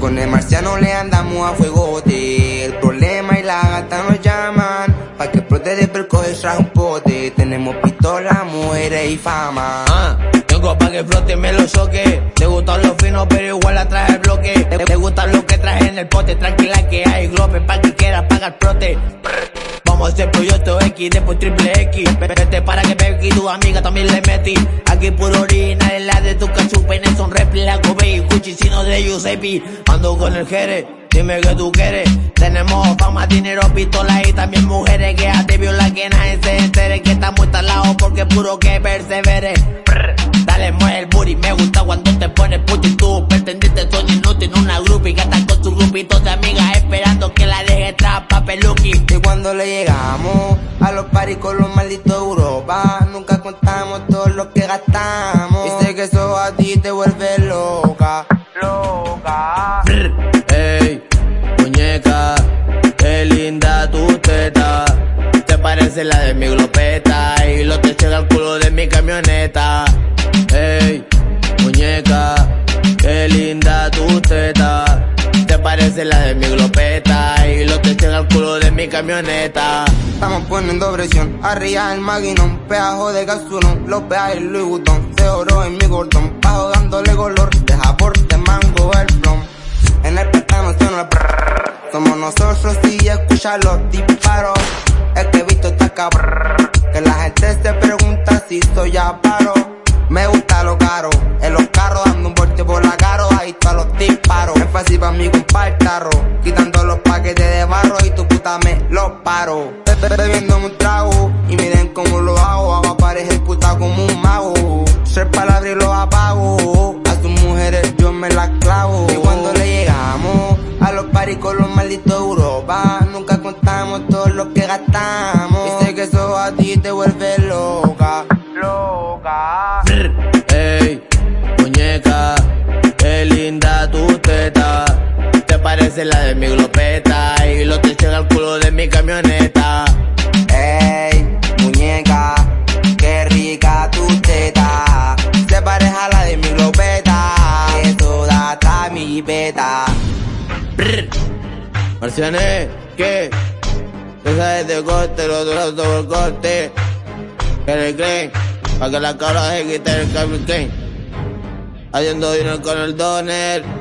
Con el marciano le andamos a fuegote. El problema y la gata nos llaman. Pa' que explote de perco y traje un pote. Tenemos pistola, mujeres y fama. Ah, tengo pa' que flote me lo soque. Te gustan los finos, pero igual la traje el bloque. Te, te gustan lo que traje en el pote. Tranquila que hay glope pa' que quieras pagar prote. Vamos a hacer proyecto X, después triple X. Vete para que Becky tu amiga también le metí. Aquí puro original, en la de tu cachupa, son réplica, Kobe, Gucci, sino de Giuseppe. Ando con el Jere, dime que tú quieres. Tenemos fama, dinero, pistola y también mujeres que a te viola que nadie se entere que estamos instalados porque puro que persevere. Dale, mueve el booty, me gusta cuando te pones puti tú. Pretendiste son inútil, una grupi que está con su grupito de amigas esperando que la deje trapa peluqui. Y cuando le llegamos a los paris con los malditos Europa, gastamos. Y sé que eso a ti te vuelve loca, loca. Ey, muñeca, qué linda tu teta. Te parece la de mi glopeta y lo te llega al culo de mi camioneta. Ey, muñeca, qué linda tu teta. Te parece la de mi glopeta mi camioneta. Estamos poniendo presión, arriba el maquinón, peajo de gasolón, los peajes Louis Vuitton, se oro en mi gordón, bajo dándole color, de mango el plom. En el plátano suena el somos nosotros y escucha los disparos, es que he visto esta cabrón, que la gente se pregunta si soy paro. Me gusta lo caro, en los carros dando un porte por la caro, ahí están los disparos. Es fácil para mí comprar tarro, Bebiendo un trago y miren cómo lo hago, hago aparecer puta como un mago. Ser palabras y los apago, a sus mujeres yo me las clavo. Y cuando le llegamos a los paris con los malditos Europa, nunca contamos todo lo que gastamos. Y sé que eso a ti te vuelve loca, loca. Ey, muñeca, qué linda tu teta. Te parece la de mi glopeta y lo te llega al culo de mi camioneta. Marcianes, ¿qué? Tú sabes de corte, lo otro todo el corte. Que le creen, para que la cara se quite el Klein. Haciendo dinero con el doner.